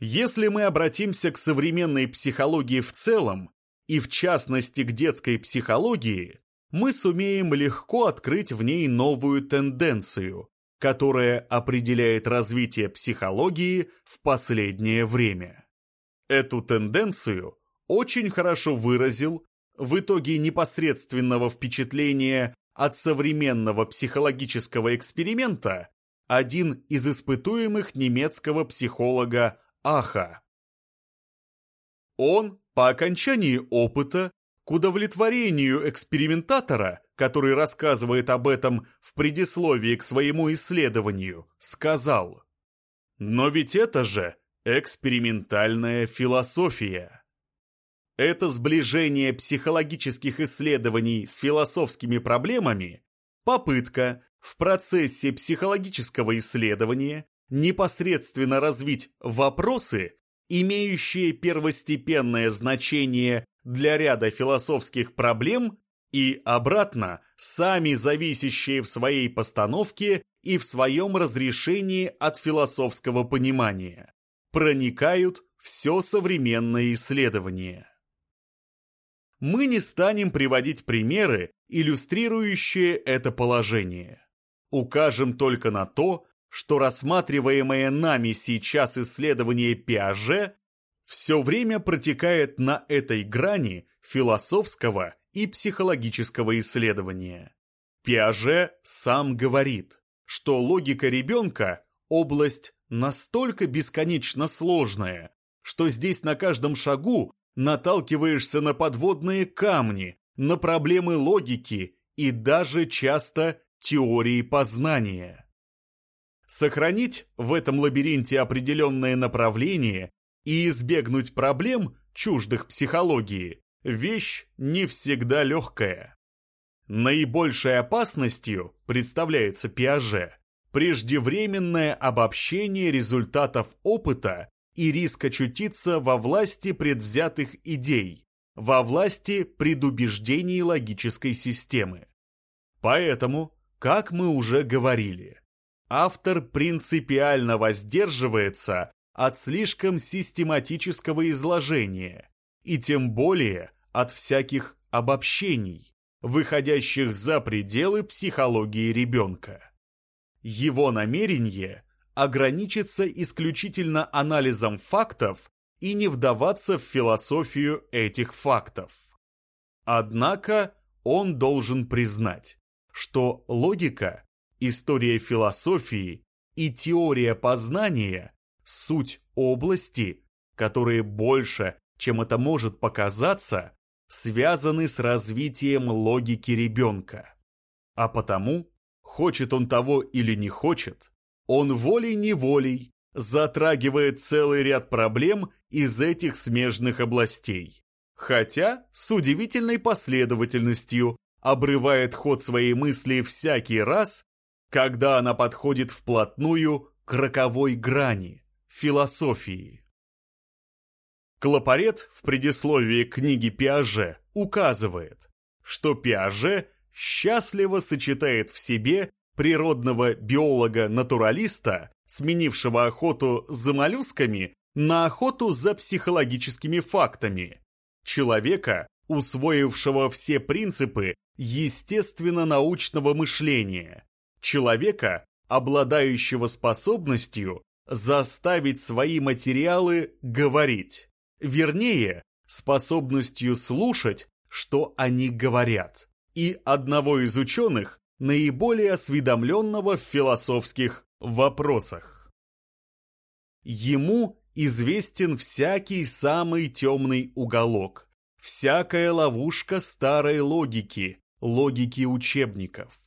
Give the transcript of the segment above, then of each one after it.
Если мы обратимся к современной психологии в целом, и в частности к детской психологии, мы сумеем легко открыть в ней новую тенденцию, которая определяет развитие психологии в последнее время. Эту тенденцию очень хорошо выразил в итоге непосредственного впечатления от современного психологического эксперимента один из испытуемых немецкого психолога Аха. Он по окончании опыта к удовлетворению экспериментатора, который рассказывает об этом в предисловии к своему исследованию, сказал «Но ведь это же экспериментальная философия». Это сближение психологических исследований с философскими проблемами – попытка в процессе психологического исследования непосредственно развить вопросы, имеющие первостепенное значение для ряда философских проблем и, обратно, сами зависящие в своей постановке и в своем разрешении от философского понимания, проникают все современное исследование. Мы не станем приводить примеры, иллюстрирующие это положение. Укажем только на то, что рассматриваемое нами сейчас исследование Пиаже все время протекает на этой грани философского и психологического исследования. Пиаже сам говорит, что логика ребенка – область настолько бесконечно сложная, что здесь на каждом шагу наталкиваешься на подводные камни, на проблемы логики и даже часто теории познания. Сохранить в этом лабиринте определенное направление и избегнуть проблем, чуждых психологии, вещь не всегда легкая. Наибольшей опасностью представляется Пиаже преждевременное обобщение результатов опыта и риск очутиться во власти предвзятых идей, во власти предубеждений логической системы. Поэтому, как мы уже говорили, автор принципиально воздерживается от слишком систематического изложения и тем более от всяких обобщений, выходящих за пределы психологии ребенка. Его намерение ограничиться исключительно анализом фактов и не вдаваться в философию этих фактов. Однако он должен признать, что логика История философии и теория познания – суть области, которые больше, чем это может показаться, связаны с развитием логики ребенка. А потому, хочет он того или не хочет, он волей-неволей затрагивает целый ряд проблем из этих смежных областей. Хотя с удивительной последовательностью обрывает ход своей мысли всякий раз, когда она подходит вплотную к роковой грани философии. Клопарет в предисловии книги Пиаже указывает, что Пиаже счастливо сочетает в себе природного биолога-натуралиста, сменившего охоту за моллюсками на охоту за психологическими фактами, человека, усвоившего все принципы естественно-научного мышления, человека, обладающего способностью заставить свои материалы говорить, вернее, способностью слушать, что они говорят, и одного из ученых, наиболее осведомленного в философских вопросах. Ему известен всякий самый темный уголок, всякая ловушка старой логики, логики учебников.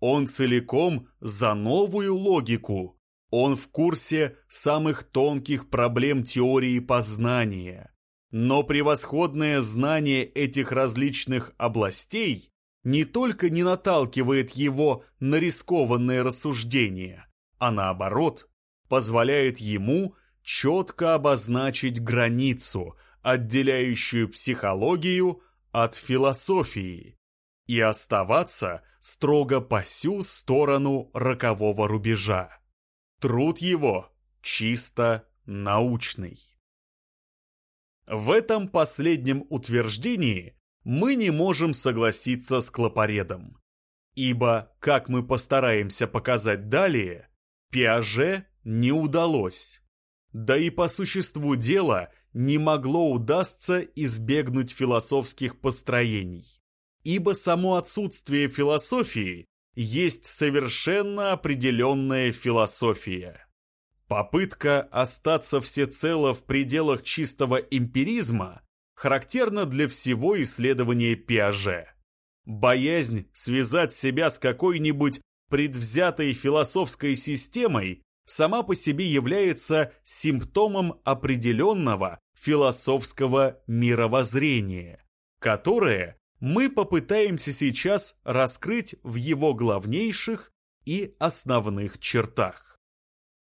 Он целиком за новую логику. Он в курсе самых тонких проблем теории познания. Но превосходное знание этих различных областей не только не наталкивает его на рискованные рассуждения, а наоборот, позволяет ему четко обозначить границу, отделяющую психологию от философии, и оставаться строго по сю сторону рокового рубежа. Труд его чисто научный. В этом последнем утверждении мы не можем согласиться с Клопоредом. Ибо, как мы постараемся показать далее, Пиаже не удалось. Да и по существу дела не могло удастся избегнуть философских построений. Ибо само отсутствие философии есть совершенно определенная философия. Попытка остаться всецело в пределах чистого эмпиризма характерна для всего исследования Пиаже. Боязнь связать себя с какой-нибудь предвзятой философской системой сама по себе является симптомом определенного философского мировоззрения, которое мы попытаемся сейчас раскрыть в его главнейших и основных чертах.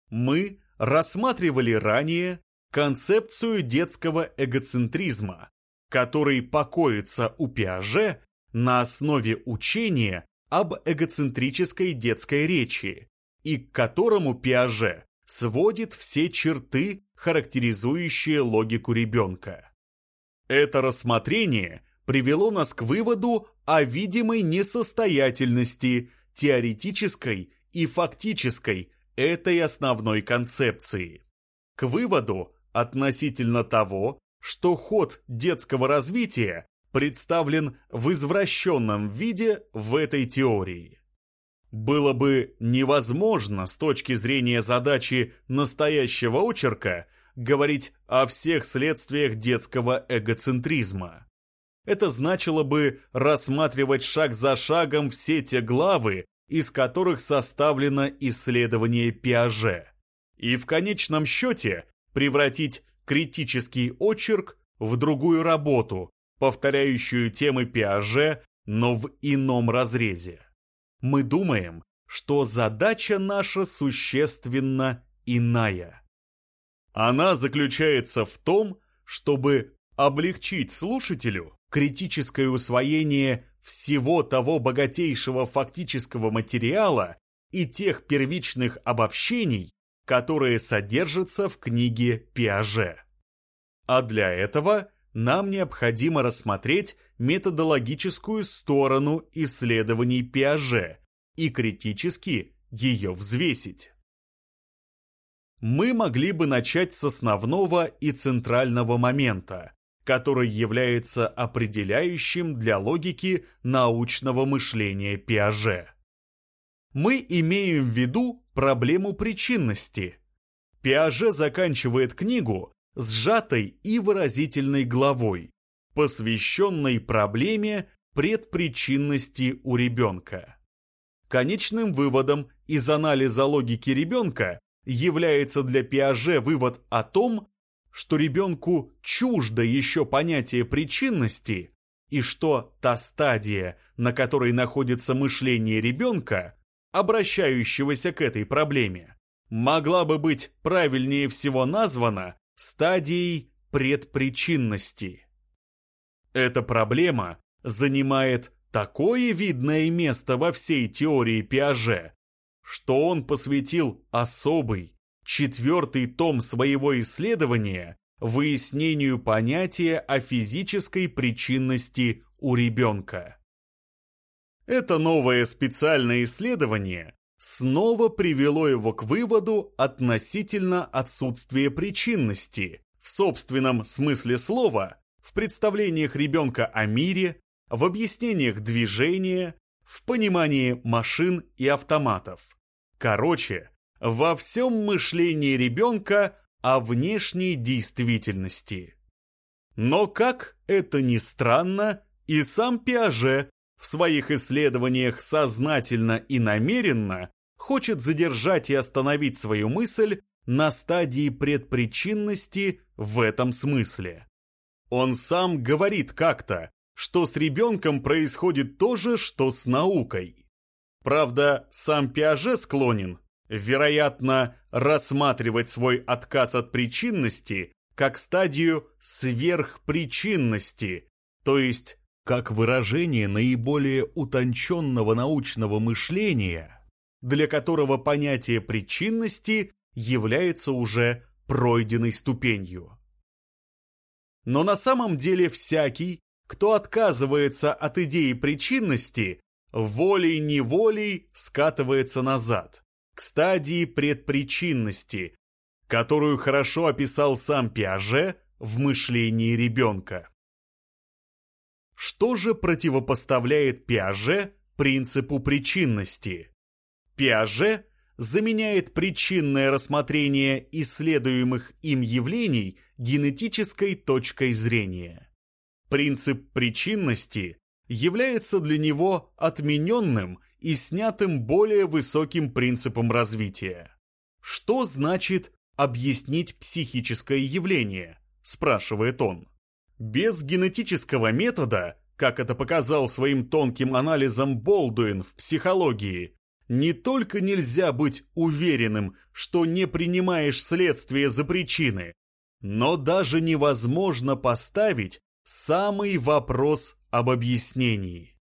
Мы рассматривали ранее концепцию детского эгоцентризма, который покоится у Пиаже на основе учения об эгоцентрической детской речи и к которому Пиаже сводит все черты, характеризующие логику ребенка. Это рассмотрение привело нас к выводу о видимой несостоятельности теоретической и фактической этой основной концепции. К выводу относительно того, что ход детского развития представлен в извращенном виде в этой теории. Было бы невозможно с точки зрения задачи настоящего очерка говорить о всех следствиях детского эгоцентризма. Это значило бы рассматривать шаг за шагом все те главы, из которых составлено исследование Пиаже, и в конечном счете превратить критический очерк в другую работу, повторяющую темы Пиаже, но в ином разрезе. Мы думаем, что задача наша существенно иная. Она заключается в том, чтобы облегчить слушателю критическое усвоение всего того богатейшего фактического материала и тех первичных обобщений, которые содержатся в книге Пиаже. А для этого нам необходимо рассмотреть методологическую сторону исследований Пиаже и критически ее взвесить. Мы могли бы начать с основного и центрального момента, который является определяющим для логики научного мышления Пиаже. Мы имеем в виду проблему причинности. Пиаже заканчивает книгу сжатой и выразительной главой, посвященной проблеме предпричинности у ребенка. Конечным выводом из анализа логики ребенка является для Пиаже вывод о том, что ребенку чуждо еще понятие причинности и что та стадия, на которой находится мышление ребенка, обращающегося к этой проблеме, могла бы быть правильнее всего названа стадией предпричинности. Эта проблема занимает такое видное место во всей теории Пиаже, что он посвятил особый, четвертый том своего исследования выяснению понятия о физической причинности у ребенка. Это новое специальное исследование снова привело его к выводу относительно отсутствия причинности, в собственном смысле слова, в представлениях ребенка о мире, в объяснениях движения, в понимании машин и автоматов. Короче, во всем мышлении ребенка о внешней действительности. Но как это ни странно, и сам Пиаже в своих исследованиях сознательно и намеренно хочет задержать и остановить свою мысль на стадии предпричинности в этом смысле. Он сам говорит как-то, что с ребенком происходит то же, что с наукой. Правда, сам Пиаже склонен, вероятно, рассматривать свой отказ от причинности как стадию сверхпричинности, то есть как выражение наиболее утонченного научного мышления, для которого понятие причинности является уже пройденной ступенью. Но на самом деле всякий, кто отказывается от идеи причинности, волей-неволей скатывается назад, к стадии предпричинности, которую хорошо описал сам Пиаже в мышлении ребенка. Что же противопоставляет Пиаже принципу причинности? Пиаже заменяет причинное рассмотрение исследуемых им явлений генетической точкой зрения. Принцип причинности является для него отмененным и снятым более высоким принципом развития. Что значит объяснить психическое явление? спрашивает он. Без генетического метода, как это показал своим тонким анализом Болдуин в психологии, не только нельзя быть уверенным, что не принимаешь следствие за причины, но даже невозможно поставить самый вопрос об объяснении.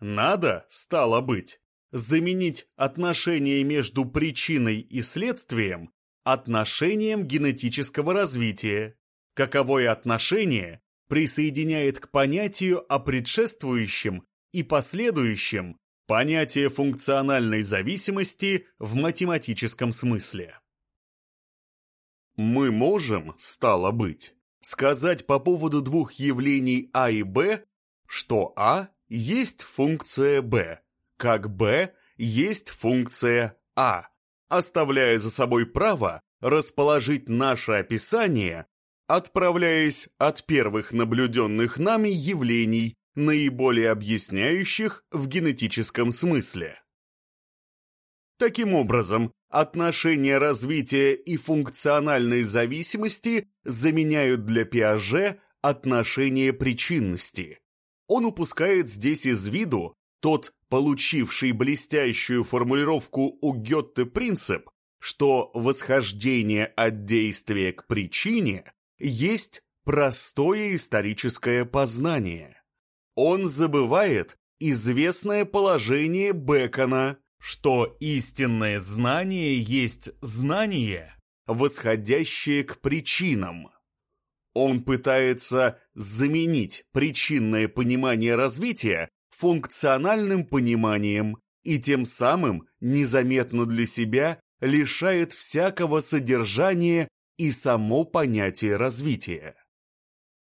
Надо, стало быть, заменить отношение между причиной и следствием отношением генетического развития, каковое отношение присоединяет к понятию о предшествующем и последующем понятие функциональной зависимости в математическом смысле. Мы можем, стало быть, сказать по поводу двух явлений А и Б, что А есть функция Б, как Б есть функция А, оставляя за собой право расположить наше описание, отправляясь от первых наблюденных нами явлений, наиболее объясняющих в генетическом смысле. Таким образом, отношения развития и функциональной зависимости заменяют для Пиаже отношения причинности. Он упускает здесь из виду тот, получивший блестящую формулировку у Гетте принцип, что восхождение от действия к причине есть простое историческое познание. Он забывает известное положение Бекона, что истинное знание есть знание, восходящее к причинам. Он пытается заменить причинное понимание развития функциональным пониманием и тем самым незаметно для себя лишает всякого содержания и само понятие развития.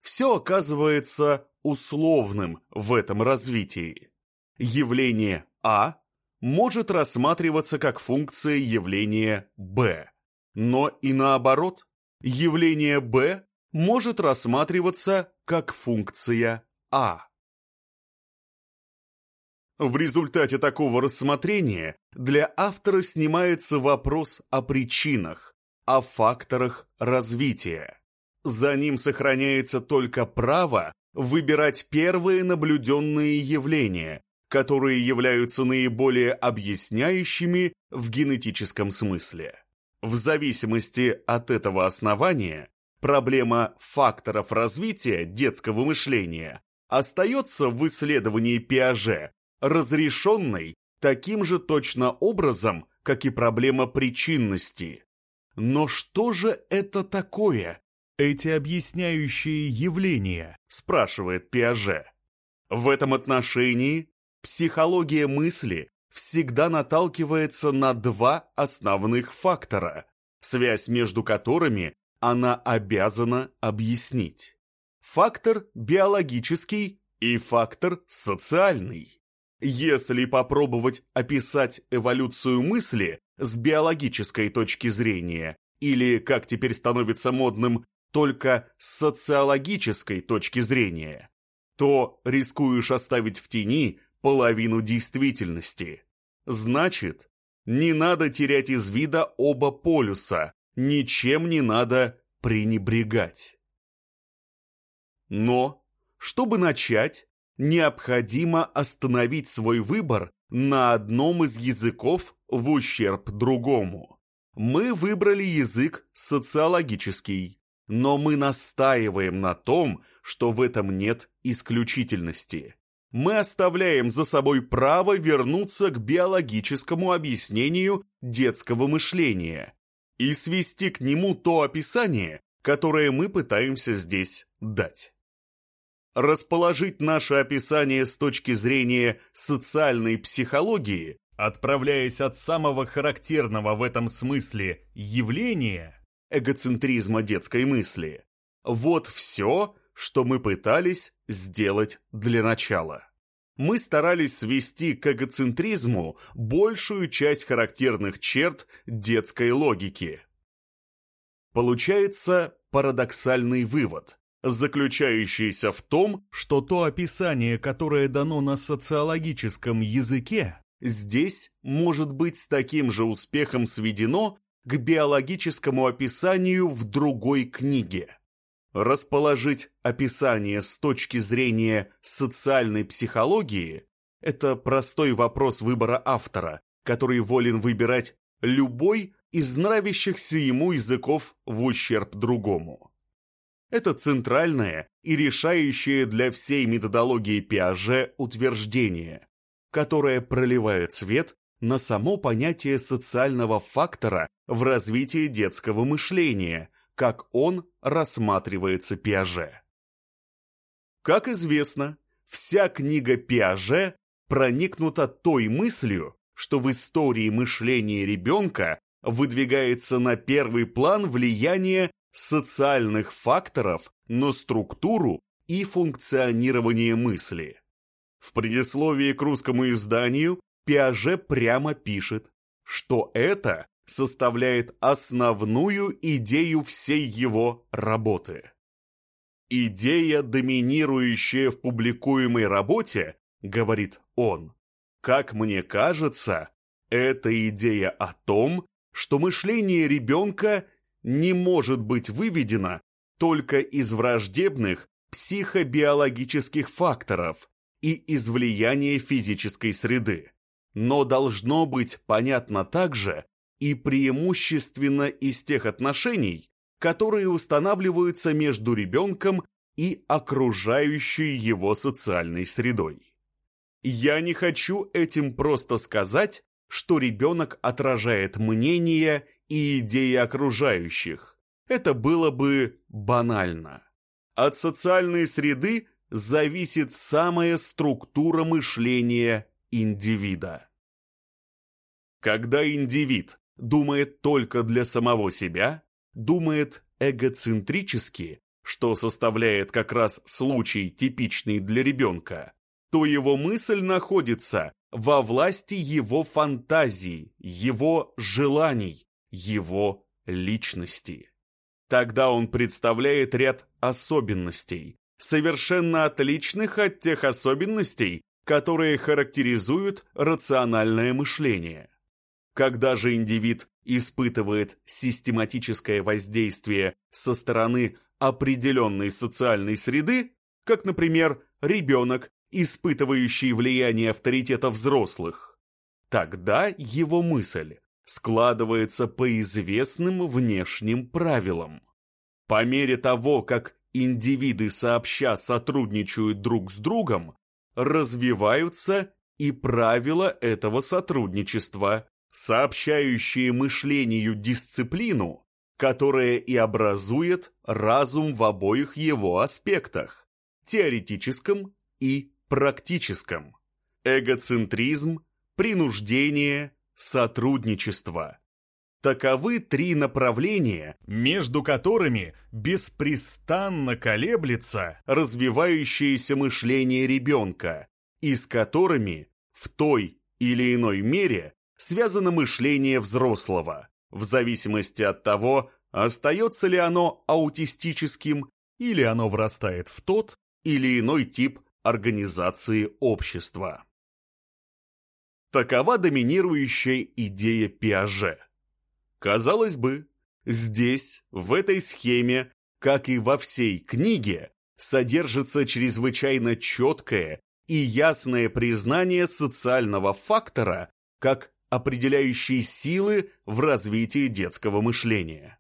Все оказывается условным в этом развитии. Явление А может рассматриваться как функция явления Б. Но и наоборот, явление Б может рассматриваться как функция А. В результате такого рассмотрения для автора снимается вопрос о причинах, о факторах развития. За ним сохраняется только право выбирать первые наблюденные явления, которые являются наиболее объясняющими в генетическом смысле. В зависимости от этого основания, проблема факторов развития детского мышления остается в исследовании Пиаже разрешенной таким же точно образом, как и проблема причинности. Но что же это такое, эти объясняющие явления, спрашивает Пиаже. В этом отношении Психология мысли всегда наталкивается на два основных фактора, связь между которыми она обязана объяснить. Фактор биологический и фактор социальный. Если попробовать описать эволюцию мысли с биологической точки зрения, или, как теперь становится модным, только с социологической точки зрения, то рискуешь оставить в тени половину действительности. Значит, не надо терять из вида оба полюса, ничем не надо пренебрегать. Но, чтобы начать, необходимо остановить свой выбор на одном из языков в ущерб другому. Мы выбрали язык социологический, но мы настаиваем на том, что в этом нет исключительности мы оставляем за собой право вернуться к биологическому объяснению детского мышления. И свести к нему то описание, которое мы пытаемся здесь дать. Расположить наше описание с точки зрения социальной психологии, отправляясь от самого характерного в этом смысле явления, эгоцентризма детской мысли, вот все, что мы пытались сделать для начала. Мы старались свести к эгоцентризму большую часть характерных черт детской логики. Получается парадоксальный вывод, заключающийся в том, что то описание, которое дано на социологическом языке, здесь может быть с таким же успехом сведено к биологическому описанию в другой книге. Расположить описание с точки зрения социальной психологии – это простой вопрос выбора автора, который волен выбирать любой из нравящихся ему языков в ущерб другому. Это центральное и решающее для всей методологии Пиаже утверждение, которое проливает свет на само понятие социального фактора в развитии детского мышления – как он рассматривается Пиаже. Как известно, вся книга Пиаже проникнута той мыслью, что в истории мышления ребенка выдвигается на первый план влияние социальных факторов на структуру и функционирование мысли. В предисловии к русскому изданию Пиаже прямо пишет, что это составляет основную идею всей его работы. Идея, доминирующая в публикуемой работе, говорит он, как мне кажется, это идея о том, что мышление ребенка не может быть выведено только из враждебных психобиологических факторов и из влияния физической среды, но должно быть понятно также, и преимущественно из тех отношений, которые устанавливаются между ребенком и окружающей его социальной средой. Я не хочу этим просто сказать, что ребенок отражает мнение и идеи окружающих. Это было бы банально. От социальной среды зависит самая структура мышления индивида. Когда индивид думает только для самого себя, думает эгоцентрически, что составляет как раз случай типичный для ребенка, то его мысль находится во власти его фантазий, его желаний, его личности. Тогда он представляет ряд особенностей, совершенно отличных от тех особенностей, которые характеризуют рациональное мышление. Когда же индивид испытывает систематическое воздействие со стороны определенной социальной среды, как, например, ребенок, испытывающий влияние авторитета взрослых, тогда его мысль складывается по известным внешним правилам. По мере того, как индивиды сообща сотрудничают друг с другом, развиваются и правила этого сотрудничества, сообщающие мышлению дисциплину, которая и образует разум в обоих его аспектах – теоретическом и практическом. Эгоцентризм, принуждение, сотрудничество. Таковы три направления, между которыми беспрестанно колеблется развивающееся мышление ребенка, и с которыми в той или иной мере связано мышление взрослого, в зависимости от того, остается ли оно аутистическим или оно врастает в тот или иной тип организации общества. Такова доминирующая идея Пиаже. Казалось бы, здесь, в этой схеме, как и во всей книге, содержится чрезвычайно четкое и ясное признание социального фактора как определяющие силы в развитии детского мышления.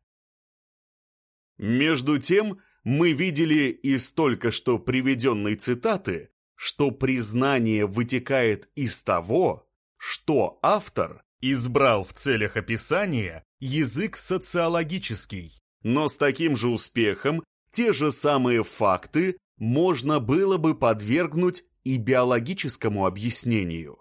Между тем, мы видели из только что приведенной цитаты, что признание вытекает из того, что автор избрал в целях описания язык социологический, но с таким же успехом те же самые факты можно было бы подвергнуть и биологическому объяснению.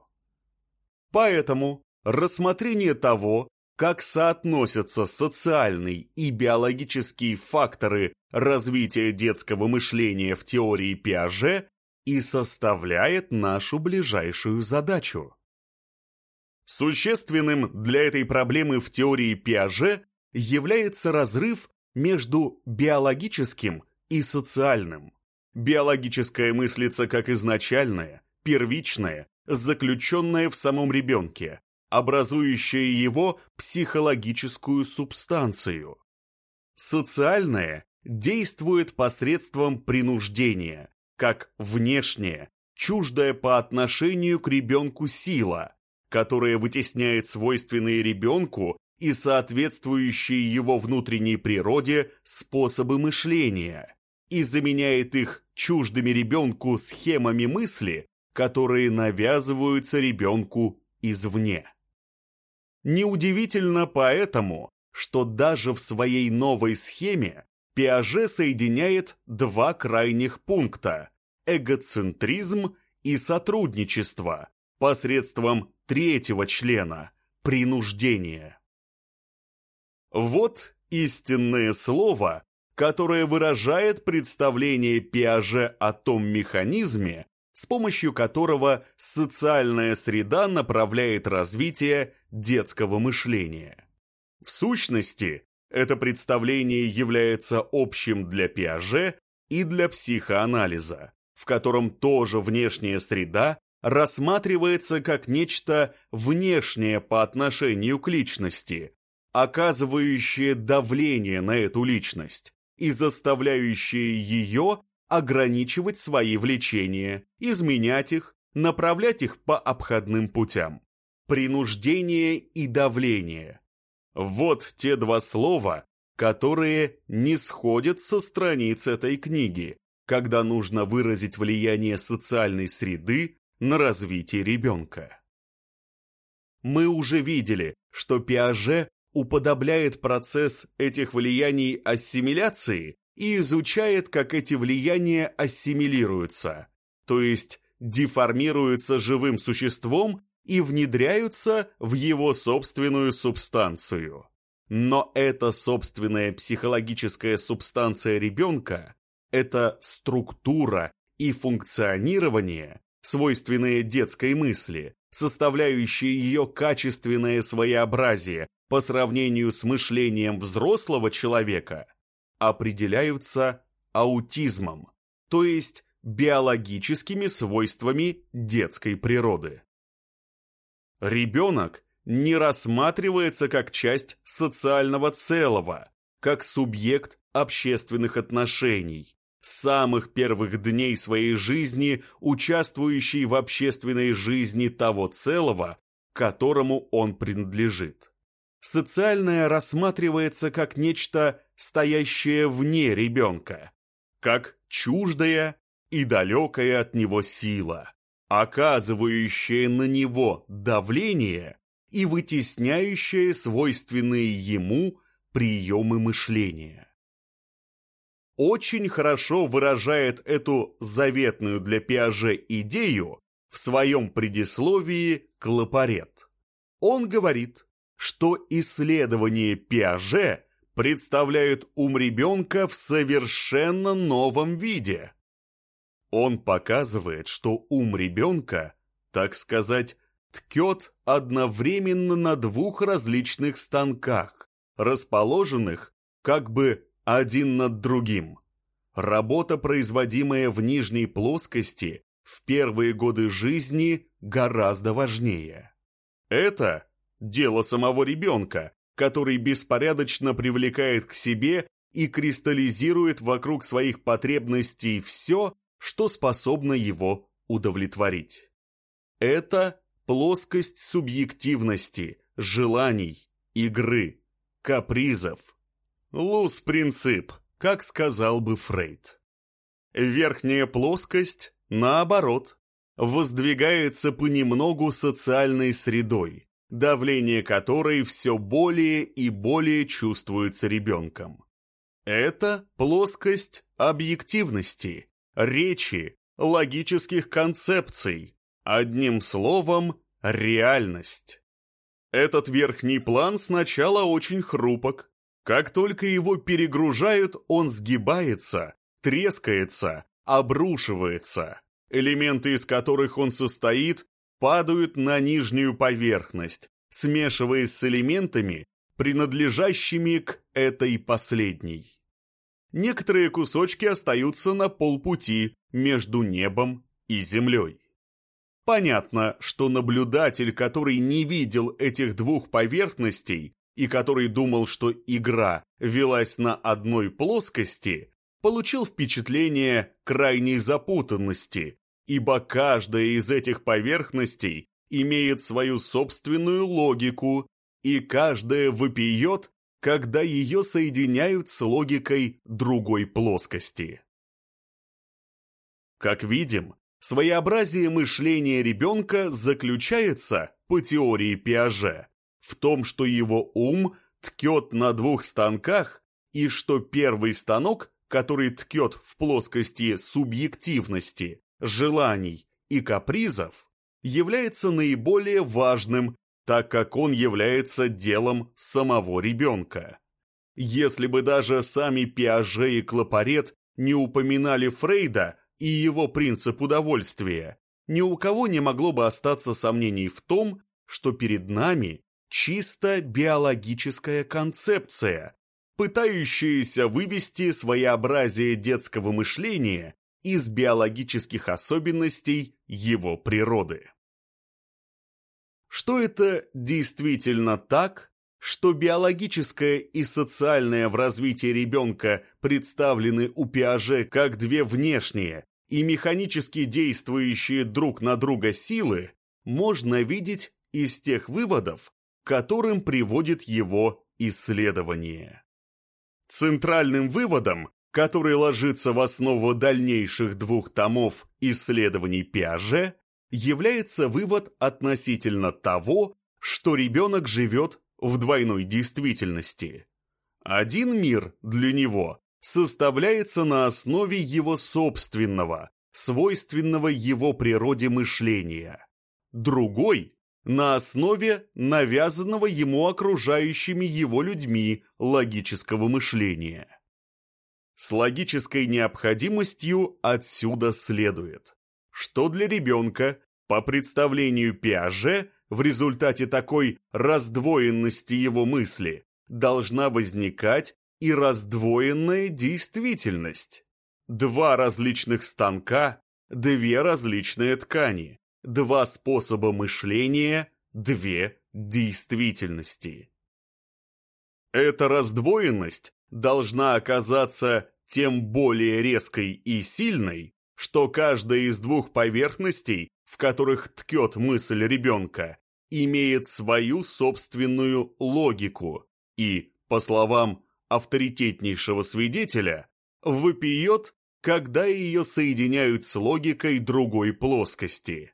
Поэтому рассмотрение того, как соотносятся социальные и биологические факторы развития детского мышления в теории Пиаже, и составляет нашу ближайшую задачу. Существенным для этой проблемы в теории Пиаже является разрыв между биологическим и социальным. Биологическое мыслится как изначальное, первичное, заключенное в самом ребенке, образующее его психологическую субстанцию. Социальное действует посредством принуждения, как внешнее, чуждая по отношению к ребенку сила – которое вытесняет свойственные ребенку и соответствующие его внутренней природе способы мышления и заменяет их чуждыми ребенку схемами мысли, которые навязываются ребенку извне. Неудивительно поэтому, что даже в своей новой схеме Пиаже соединяет два крайних пункта – эгоцентризм и сотрудничество, посредством третьего члена – принуждение. Вот истинное слово, которое выражает представление Пиаже о том механизме, с помощью которого социальная среда направляет развитие детского мышления. В сущности, это представление является общим для Пиаже и для психоанализа, в котором тоже внешняя среда рассматривается как нечто внешнее по отношению к личности, оказывающее давление на эту личность и заставляющее ее ограничивать свои влечения, изменять их, направлять их по обходным путям. Принуждение и давление. Вот те два слова, которые не сходят со страниц этой книги, когда нужно выразить влияние социальной среды на развитие ребенка. Мы уже видели, что Пиаже уподобляет процесс этих влияний ассимиляции и изучает, как эти влияния ассимилируются, то есть деформируются живым существом и внедряются в его собственную субстанцию. Но эта собственная психологическая субстанция ребенка, это структура и функционирование свойственные детской мысли, составляющие ее качественное своеобразие по сравнению с мышлением взрослого человека, определяются аутизмом, то есть биологическими свойствами детской природы. Ребенок не рассматривается как часть социального целого, как субъект общественных отношений, с самых первых дней своей жизни участвующий в общественной жизни того целого, которому он принадлежит. Социальное рассматривается как нечто, стоящее вне ребенка, как чуждая и далекая от него сила, оказывающая на него давление и вытесняющая свойственные ему приемы мышления очень хорошо выражает эту заветную для Пиаже идею в своем предисловии Клапарет. Он говорит, что исследование Пиаже представляют ум ребенка в совершенно новом виде. Он показывает, что ум ребенка, так сказать, ткет одновременно на двух различных станках, расположенных как бы один над другим. Работа, производимая в нижней плоскости, в первые годы жизни гораздо важнее. Это дело самого ребенка, который беспорядочно привлекает к себе и кристаллизирует вокруг своих потребностей все, что способно его удовлетворить. Это плоскость субъективности, желаний, игры, капризов, Луз-принцип, как сказал бы Фрейд. Верхняя плоскость, наоборот, воздвигается понемногу социальной средой, давление которой все более и более чувствуется ребенком. Это плоскость объективности, речи, логических концепций, одним словом, реальность. Этот верхний план сначала очень хрупок. Как только его перегружают, он сгибается, трескается, обрушивается. Элементы, из которых он состоит, падают на нижнюю поверхность, смешиваясь с элементами, принадлежащими к этой последней. Некоторые кусочки остаются на полпути между небом и землей. Понятно, что наблюдатель, который не видел этих двух поверхностей и который думал, что игра велась на одной плоскости, получил впечатление крайней запутанности, ибо каждая из этих поверхностей имеет свою собственную логику, и каждая вопиет, когда ее соединяют с логикой другой плоскости. Как видим, своеобразие мышления ребенка заключается, по теории Пиаже, в том, что его ум ткет на двух станках и что первый станок, который ткет в плоскости субъективности, желаний и капризов, является наиболее важным, так как он является делом самого ребенка. Если бы даже сами Пиаже и Клопарет не упоминали Фрейда и его принцип удовольствия, ни у кого не могло бы остаться сомнений в том, что перед нами чисто биологическая концепция, пытающаяся вывести своеобразие детского мышления из биологических особенностей его природы. Что это действительно так, что биологическое и социальное в развитии ребенка представлены у Пиаже как две внешние и механически действующие друг на друга силы, можно видеть из тех выводов, которым приводит его исследование. Центральным выводом который ложится в основу дальнейших двух томов исследований Пиаже, является вывод относительно того, что ребенок живет в двойной действительности. Один мир для него составляется на основе его собственного, свойственного его природе мышления. Другой – на основе навязанного ему окружающими его людьми логического мышления. С логической необходимостью отсюда следует, что для ребенка, по представлению Пиаже, в результате такой раздвоенности его мысли должна возникать и раздвоенная действительность. Два различных станка, две различные ткани, два способа мышления, две действительности. Эта раздвоенность должна оказаться тем более резкой и сильной, что каждая из двух поверхностей, в которых ткет мысль ребенка, имеет свою собственную логику и, по словам авторитетнейшего свидетеля, выпьет, когда ее соединяют с логикой другой плоскости.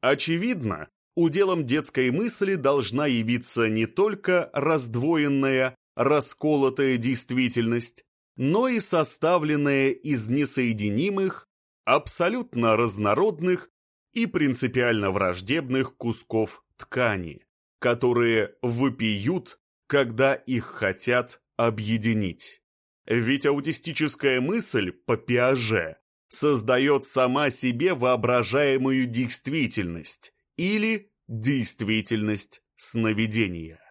Очевидно, уделом детской мысли должна явиться не только раздвоенная, расколотая действительность, но и составленная из несоединимых, абсолютно разнородных и принципиально враждебных кусков ткани, которые выпьют, когда их хотят объединить. Ведь аутистическая мысль по Пиаже создает сама себе воображаемую действительность или действительность сновидения.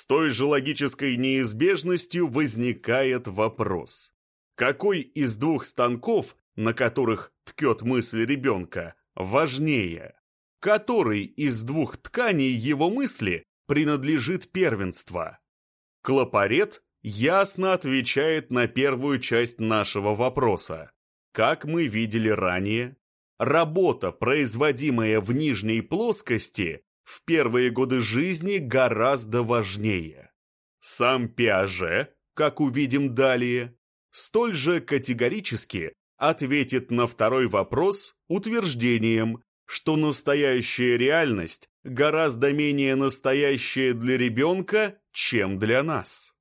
С той же логической неизбежностью возникает вопрос. Какой из двух станков, на которых ткет мысль ребенка, важнее? Который из двух тканей его мысли принадлежит первенство? Клопарет ясно отвечает на первую часть нашего вопроса. Как мы видели ранее, работа, производимая в нижней плоскости, в первые годы жизни гораздо важнее. Сам Пиаже, как увидим далее, столь же категорически ответит на второй вопрос утверждением, что настоящая реальность гораздо менее настоящее для ребенка, чем для нас.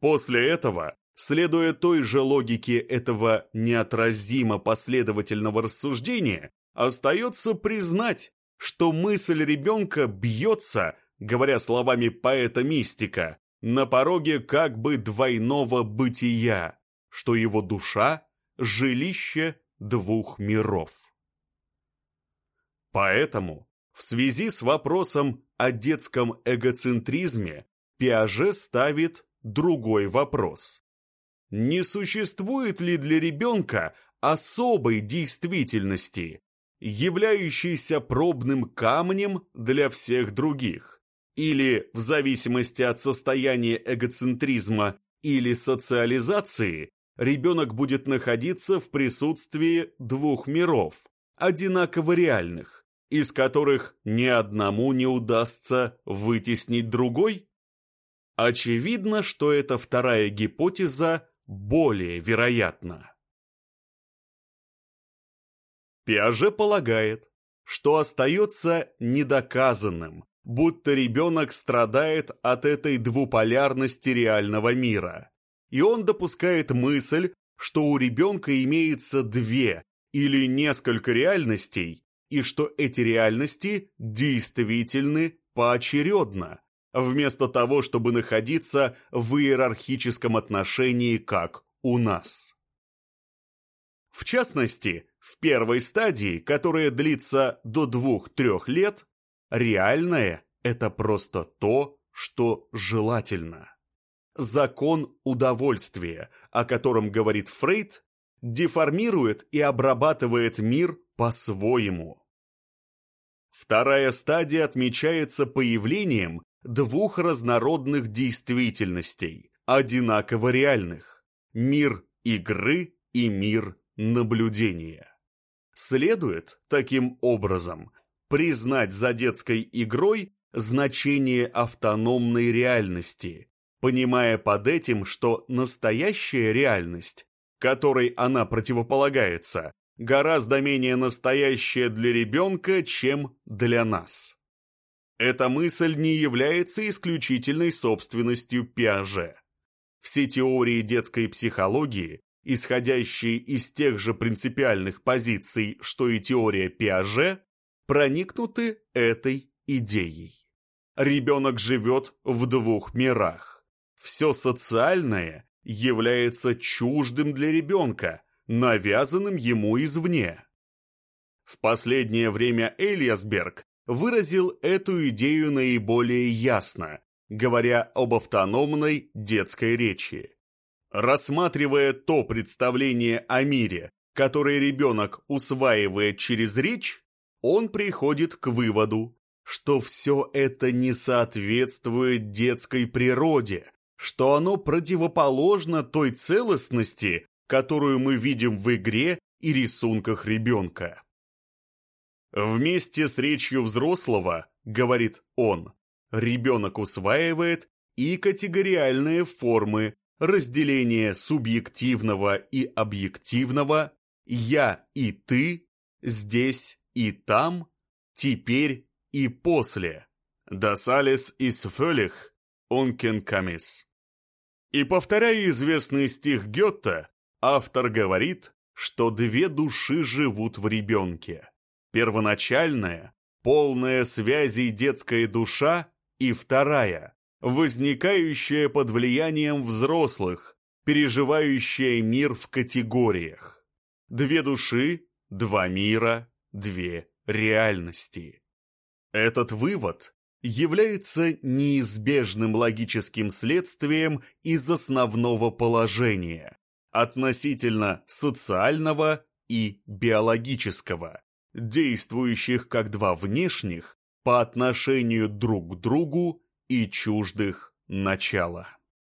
После этого, следуя той же логике этого неотразимо последовательного рассуждения, остается признать, что мысль ребенка бьется, говоря словами поэта-мистика, на пороге как бы двойного бытия, что его душа – жилище двух миров. Поэтому в связи с вопросом о детском эгоцентризме Пиаже ставит другой вопрос. Не существует ли для ребенка особой действительности, являющейся пробным камнем для всех других? Или, в зависимости от состояния эгоцентризма или социализации, ребенок будет находиться в присутствии двух миров, одинаково реальных, из которых ни одному не удастся вытеснить другой? Очевидно, что эта вторая гипотеза более вероятна. Пиаже полагает, что остается недоказанным, будто ребенок страдает от этой двуполярности реального мира. И он допускает мысль, что у ребенка имеется две или несколько реальностей, и что эти реальности действительны поочередно, вместо того, чтобы находиться в иерархическом отношении, как у нас. В частности, в первой стадии, которая длится до двух-трех лет, Реальное – это просто то, что желательно. Закон удовольствия, о котором говорит Фрейд, деформирует и обрабатывает мир по-своему. Вторая стадия отмечается появлением двух разнородных действительностей, одинаково реальных – мир игры и мир наблюдения. Следует, таким образом, признать за детской игрой значение автономной реальности, понимая под этим, что настоящая реальность, которой она противополагается, гораздо менее настоящая для ребенка, чем для нас. Эта мысль не является исключительной собственностью Пиаже. Все теории детской психологии, исходящие из тех же принципиальных позиций, что и теория Пиаже, проникнуты этой идеей. Ребенок живет в двух мирах. Все социальное является чуждым для ребенка, навязанным ему извне. В последнее время Элиасберг выразил эту идею наиболее ясно, говоря об автономной детской речи. Рассматривая то представление о мире, которое ребенок усваивает через речь, он приходит к выводу, что все это не соответствует детской природе, что оно противоположно той целостности, которую мы видим в игре и рисунках ребенка. Вместе с речью взрослого, говорит он, ребенок усваивает и категориальные формы разделения субъективного и объективного «я» и «ты», «здесь» и там, теперь и после. Das alles ist völlig unkenkammis. И повторяя известный стих Гетта, автор говорит, что две души живут в ребенке. Первоначальная, полная связей детская душа, и вторая, возникающая под влиянием взрослых, переживающая мир в категориях. Две души, два мира, две реальности. Этот вывод является неизбежным логическим следствием из основного положения относительно социального и биологического, действующих как два внешних по отношению друг к другу и чуждых начала.